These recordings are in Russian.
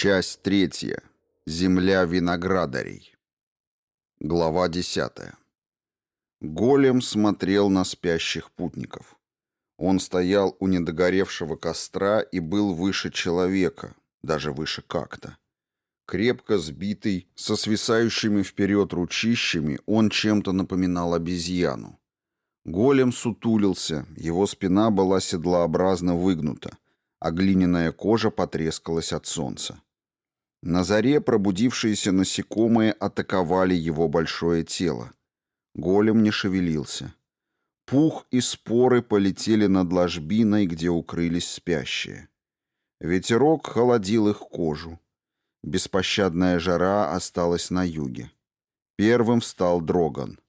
Часть третья. Земля виноградарей. Глава десятая. Голем смотрел на спящих путников. Он стоял у недогоревшего костра и был выше человека, даже выше как-то. Крепко сбитый, со свисающими вперед ручищами, он чем-то напоминал обезьяну. Голем сутулился, его спина была седлообразно выгнута, а глиняная кожа потрескалась от солнца. На заре пробудившиеся насекомые атаковали его большое тело. Голем не шевелился. Пух и споры полетели над ложбиной, где укрылись спящие. Ветерок холодил их кожу. Беспощадная жара осталась на юге. Первым встал Дроган.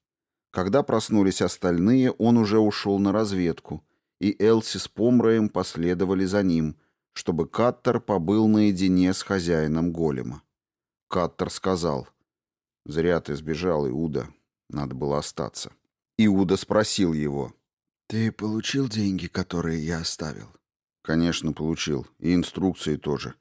Когда проснулись остальные, он уже ушел на разведку, и Элси с Помроем последовали за ним, чтобы Каттер побыл наедине с хозяином голема. Каттер сказал, «Зря ты сбежал, Иуда. Надо было остаться». Иуда спросил его, «Ты получил деньги, которые я оставил?» «Конечно, получил. И инструкции тоже.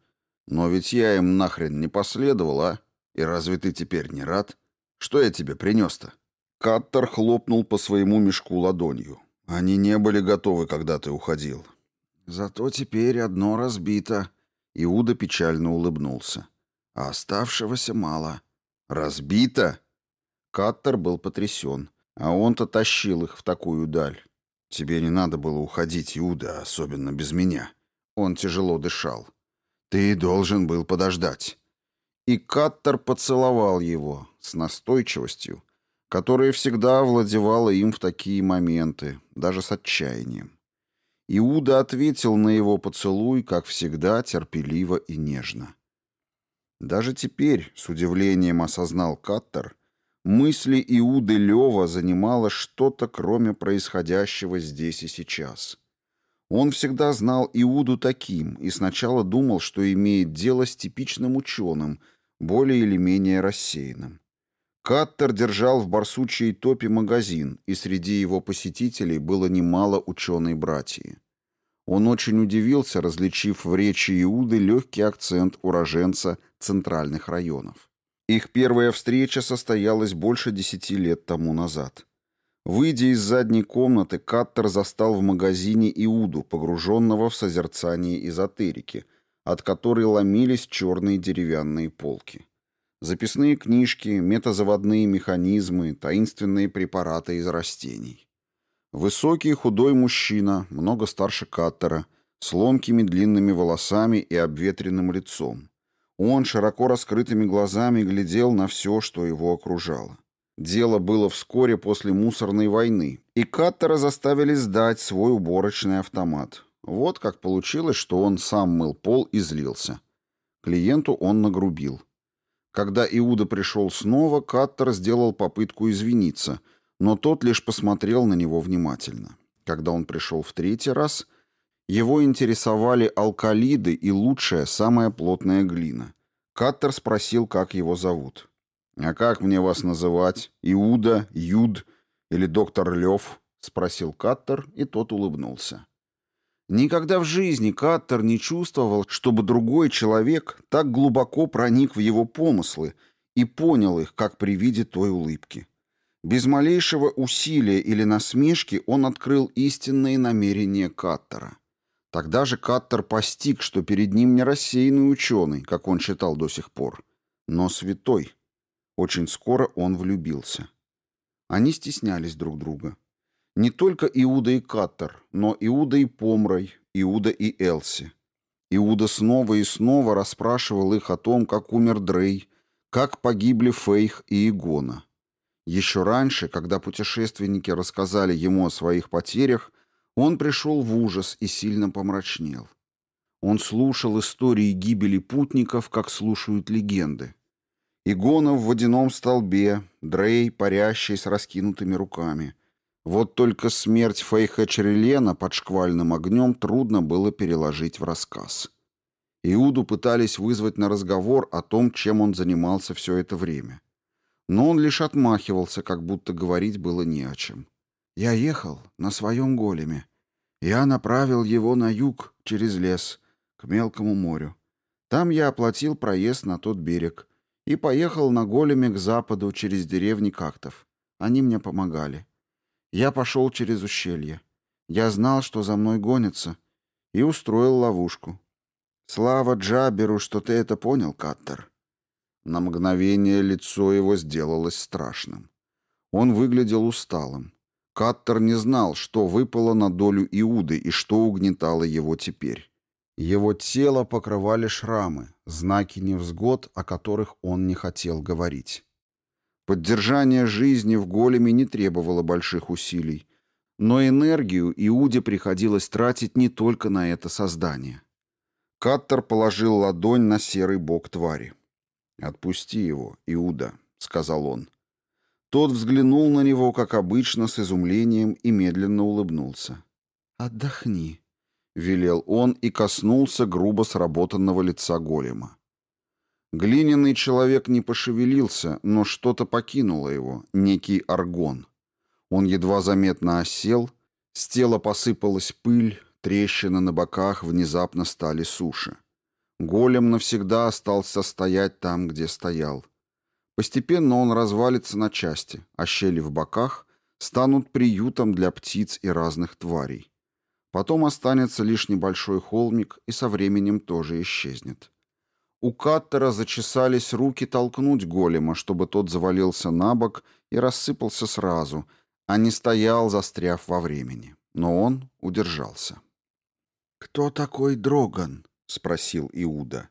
Но ведь я им нахрен не последовал, а? И разве ты теперь не рад? Что я тебе принес-то?» Каттер хлопнул по своему мешку ладонью. «Они не были готовы, когда ты уходил. Зато теперь одно разбито». Иуда печально улыбнулся. «А оставшегося мало». «Разбито?» Каттер был потрясен. А он-то тащил их в такую даль. «Тебе не надо было уходить, Иуда, особенно без меня». Он тяжело дышал. «Ты должен был подождать». И Каттер поцеловал его с настойчивостью, которая всегда овладевала им в такие моменты, даже с отчаянием. Иуда ответил на его поцелуй, как всегда, терпеливо и нежно. Даже теперь, с удивлением осознал Каттер, мысли Иуды Лева занимало что-то, кроме происходящего здесь и сейчас. Он всегда знал Иуду таким и сначала думал, что имеет дело с типичным ученым, более или менее рассеянным. Каттер держал в барсучьей топе магазин, и среди его посетителей было немало ученой братьи. Он очень удивился, различив в речи Иуды легкий акцент уроженца центральных районов. Их первая встреча состоялась больше десяти лет тому назад. Выйдя из задней комнаты, Каттер застал в магазине Иуду, погруженного в созерцание эзотерики, от которой ломились черные деревянные полки. Записные книжки, метазаводные механизмы, таинственные препараты из растений. Высокий худой мужчина, много старше Каттера, с ломкими длинными волосами и обветренным лицом. Он широко раскрытыми глазами глядел на все, что его окружало. Дело было вскоре после мусорной войны, и Каттера заставили сдать свой уборочный автомат. Вот как получилось, что он сам мыл пол и злился. Клиенту он нагрубил. Когда Иуда пришел снова, Каттер сделал попытку извиниться, но тот лишь посмотрел на него внимательно. Когда он пришел в третий раз, его интересовали алкалиды и лучшая, самая плотная глина. Каттер спросил, как его зовут. «А как мне вас называть? Иуда, Юд или доктор Лев?» — спросил Каттер, и тот улыбнулся. Никогда в жизни Каттер не чувствовал, чтобы другой человек так глубоко проник в его помыслы и понял их, как при виде той улыбки. Без малейшего усилия или насмешки он открыл истинные намерения Каттера. Тогда же Каттер постиг, что перед ним не рассеянный ученый, как он считал до сих пор, но святой. Очень скоро он влюбился. Они стеснялись друг друга. Не только Иуда и Каттер, но Иуда и Помрой, Иуда и Элси. Иуда снова и снова расспрашивал их о том, как умер Дрей, как погибли Фейх и Игона. Еще раньше, когда путешественники рассказали ему о своих потерях, он пришел в ужас и сильно помрачнел. Он слушал истории гибели путников, как слушают легенды. Игона в водяном столбе, Дрей, парящий с раскинутыми руками, вот только смерть Фейха Черелена под шквальным огнем трудно было переложить в рассказ. Иуду пытались вызвать на разговор о том, чем он занимался все это время. Но он лишь отмахивался, как будто говорить было не о чем. «Я ехал на своем големе. Я направил его на юг, через лес, к мелкому морю. Там я оплатил проезд на тот берег и поехал на големе к западу через деревни Кактов. Они мне помогали. Я пошел через ущелье. Я знал, что за мной гонятся, и устроил ловушку. Слава Джаберу, что ты это понял, Каттер. На мгновение лицо его сделалось страшным. Он выглядел усталым. Каттер не знал, что выпало на долю Иуды и что угнетало его теперь. Его тело покрывали шрамы, знаки невзгод, о которых он не хотел говорить. Поддержание жизни в големе не требовало больших усилий, но энергию Иуде приходилось тратить не только на это создание. Каттер положил ладонь на серый бок твари. «Отпусти его, Иуда», — сказал он. Тот взглянул на него, как обычно, с изумлением и медленно улыбнулся. «Отдохни», — велел он и коснулся грубо сработанного лица голема. Глиняный человек не пошевелился, но что-то покинуло его, некий аргон. Он едва заметно осел, с тела посыпалась пыль, трещины на боках внезапно стали суше. Голем навсегда остался стоять там, где стоял. Постепенно он развалится на части, а щели в боках станут приютом для птиц и разных тварей. Потом останется лишь небольшой холмик и со временем тоже исчезнет. У Каттера зачесались руки толкнуть голема, чтобы тот завалился на бок и рассыпался сразу, а не стоял, застряв во времени. Но он удержался. «Кто такой Дроган?» — спросил Иуда.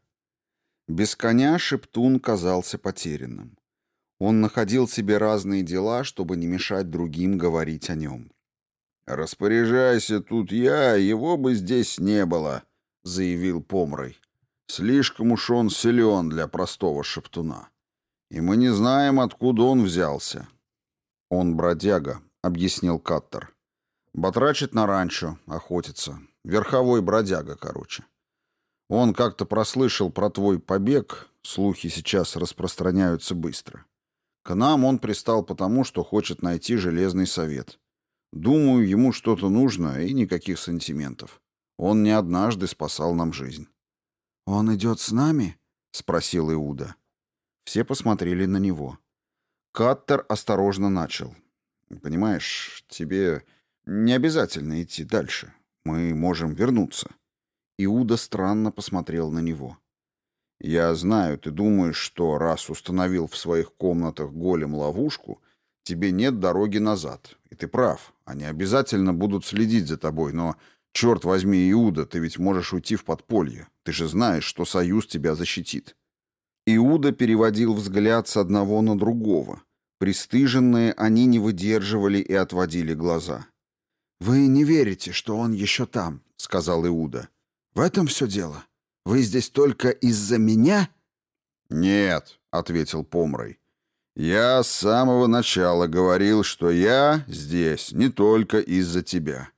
Без коня Шептун казался потерянным. Он находил себе разные дела, чтобы не мешать другим говорить о нем. «Распоряжайся тут я, его бы здесь не было», — заявил Помрой. «Слишком уж он силен для простого шептуна. И мы не знаем, откуда он взялся». «Он бродяга», — объяснил Каттер. «Батрачит на ранчо, охотится. Верховой бродяга, короче. Он как-то прослышал про твой побег, слухи сейчас распространяются быстро. К нам он пристал потому, что хочет найти железный совет. Думаю, ему что-то нужно и никаких сантиментов. Он не однажды спасал нам жизнь. «Он идет с нами?» — спросил Иуда. Все посмотрели на него. Каттер осторожно начал. «Понимаешь, тебе не обязательно идти дальше. Мы можем вернуться». Иуда странно посмотрел на него. Я знаю, ты думаешь, что раз установил в своих комнатах голем ловушку, тебе нет дороги назад. И ты прав, они обязательно будут следить за тобой, но, черт возьми, Иуда, ты ведь можешь уйти в подполье. Ты же знаешь, что Союз тебя защитит. Иуда переводил взгляд с одного на другого. Пристыженные они не выдерживали и отводили глаза. «Вы не верите, что он еще там», — сказал Иуда. «В этом все дело. Вы здесь только из-за меня?» «Нет», — ответил Помрой. «Я с самого начала говорил, что я здесь не только из-за тебя».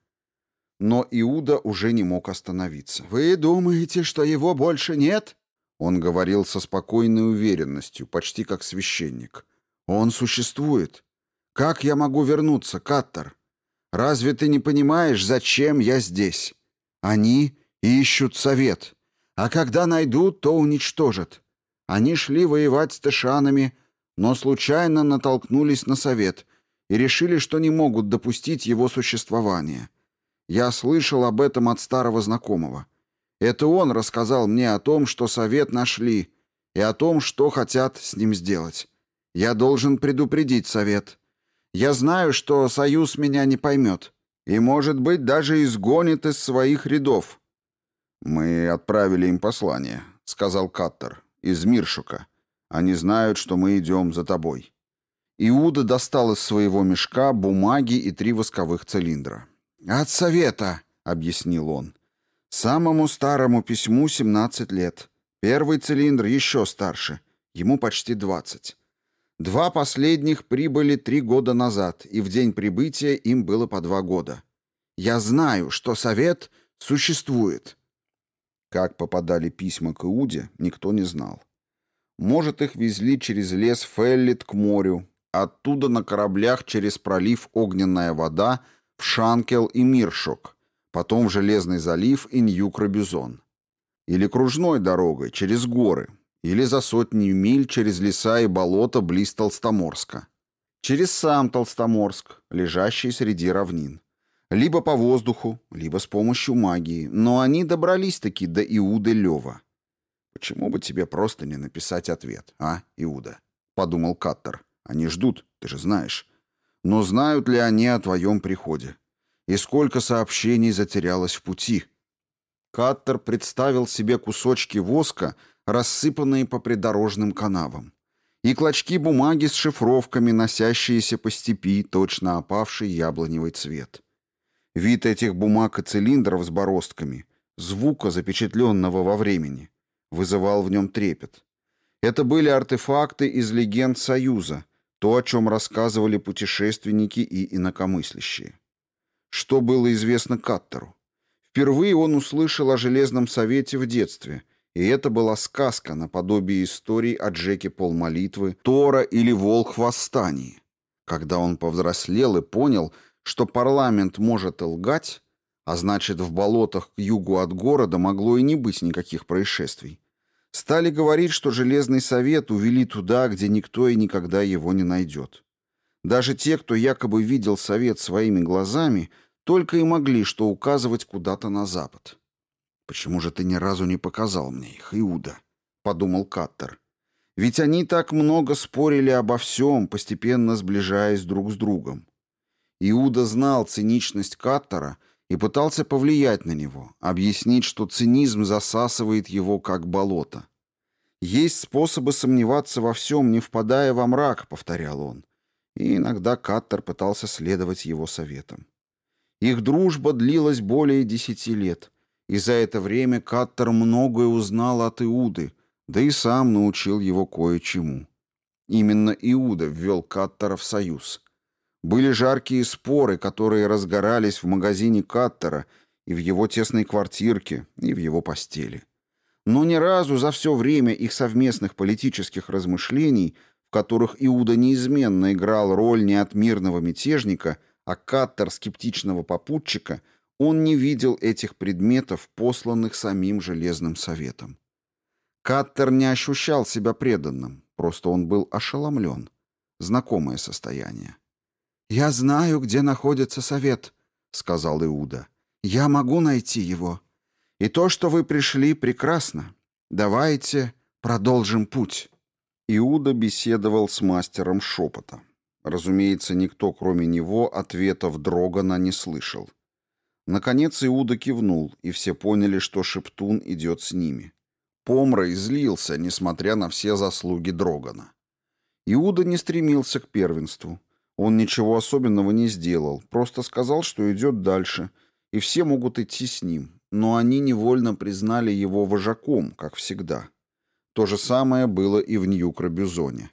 Но Иуда уже не мог остановиться. «Вы думаете, что его больше нет?» Он говорил со спокойной уверенностью, почти как священник. «Он существует. Как я могу вернуться, Каттер? Разве ты не понимаешь, зачем я здесь? Они ищут совет. А когда найдут, то уничтожат. Они шли воевать с тышанами, но случайно натолкнулись на совет и решили, что не могут допустить его существования. Я слышал об этом от старого знакомого. Это он рассказал мне о том, что совет нашли, и о том, что хотят с ним сделать. Я должен предупредить совет. Я знаю, что союз меня не поймет и, может быть, даже изгонит из своих рядов. «Мы отправили им послание», — сказал Каттер, — «из Миршука. Они знают, что мы идем за тобой». Иуда достал из своего мешка бумаги и три восковых цилиндра. «От совета», — объяснил он. «Самому старому письму 17 лет. Первый цилиндр еще старше, ему почти 20. Два последних прибыли три года назад, и в день прибытия им было по два года. Я знаю, что совет существует». Как попадали письма к Иуде, никто не знал. Может, их везли через лес Феллит к морю, оттуда на кораблях через пролив Огненная вода в Шанкел и Миршок, потом в Железный залив и Нью-Крабюзон. или кружной дорогой через горы, или за сотни миль через леса и болота близ Толстоморска, через сам Толстоморск, лежащий среди равнин. Либо по воздуху, либо с помощью магии, но они добрались-таки до Иуды Лева. «Почему бы тебе просто не написать ответ, а, Иуда?» — подумал Каттер. «Они ждут, ты же знаешь. Но знают ли они о твоем приходе? И сколько сообщений затерялось в пути?» Каттер представил себе кусочки воска, рассыпанные по придорожным канавам, и клочки бумаги с шифровками, носящиеся по степи, точно опавший яблоневый цвет. Вид этих бумаг и цилиндров с бороздками, звука, запечатленного во времени, вызывал в нем трепет. Это были артефакты из легенд Союза, то, о чем рассказывали путешественники и инакомыслящие. Что было известно Каттеру? Впервые он услышал о Железном Совете в детстве, и это была сказка наподобие историй о Джеке Полмолитвы, Тора или Волк восстании. Когда он повзрослел и понял, что парламент может лгать, а значит, в болотах к югу от города могло и не быть никаких происшествий, стали говорить, что Железный Совет увели туда, где никто и никогда его не найдет. Даже те, кто якобы видел Совет своими глазами, только и могли что указывать куда-то на запад. «Почему же ты ни разу не показал мне их, Иуда?» — подумал Каттер. «Ведь они так много спорили обо всем, постепенно сближаясь друг с другом. Иуда знал циничность Каттера и пытался повлиять на него, объяснить, что цинизм засасывает его как болото. «Есть способы сомневаться во всем, не впадая во мрак», — повторял он. И иногда Каттер пытался следовать его советам. Их дружба длилась более десяти лет — и за это время Каттер многое узнал от Иуды, да и сам научил его кое-чему. Именно Иуда ввел Каттера в союз. Были жаркие споры, которые разгорались в магазине Каттера и в его тесной квартирке, и в его постели. Но ни разу за все время их совместных политических размышлений, в которых Иуда неизменно играл роль не от мирного мятежника, а Каттер скептичного попутчика – он не видел этих предметов, посланных самим Железным Советом. Каттер не ощущал себя преданным, просто он был ошеломлен. Знакомое состояние. «Я знаю, где находится совет», — сказал Иуда. «Я могу найти его. И то, что вы пришли, прекрасно. Давайте продолжим путь». Иуда беседовал с мастером шепота. Разумеется, никто, кроме него, ответов Дрогана не слышал. Наконец Иуда кивнул, и все поняли, что Шептун идет с ними. Помрой злился, несмотря на все заслуги Дрогана. Иуда не стремился к первенству. Он ничего особенного не сделал, просто сказал, что идет дальше, и все могут идти с ним, но они невольно признали его вожаком, как всегда. То же самое было и в Нью-Крабюзоне.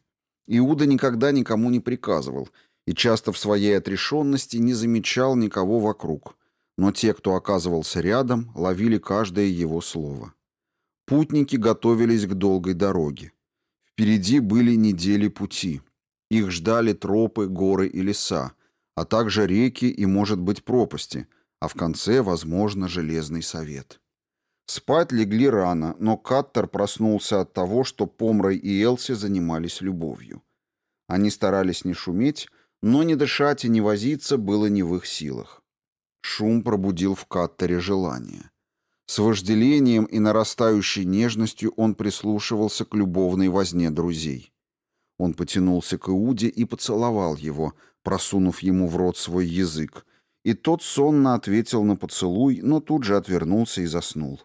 Иуда никогда никому не приказывал и часто в своей отрешенности не замечал никого вокруг, но те, кто оказывался рядом, ловили каждое его слово. Путники готовились к долгой дороге. Впереди были недели пути. Их ждали тропы, горы и леса, а также реки и, может быть, пропасти, а в конце, возможно, железный совет. Спать легли рано, но Каттер проснулся от того, что Помрой и Элси занимались любовью. Они старались не шуметь, но не дышать и не возиться было не в их силах. Шум пробудил в Каттере желание. С вожделением и нарастающей нежностью он прислушивался к любовной возне друзей. Он потянулся к Иуде и поцеловал его, просунув ему в рот свой язык, и тот сонно ответил на поцелуй, но тут же отвернулся и заснул.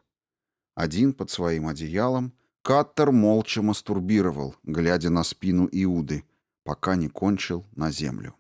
Один под своим одеялом Каттер молча мастурбировал, глядя на спину Иуды, пока не кончил на землю.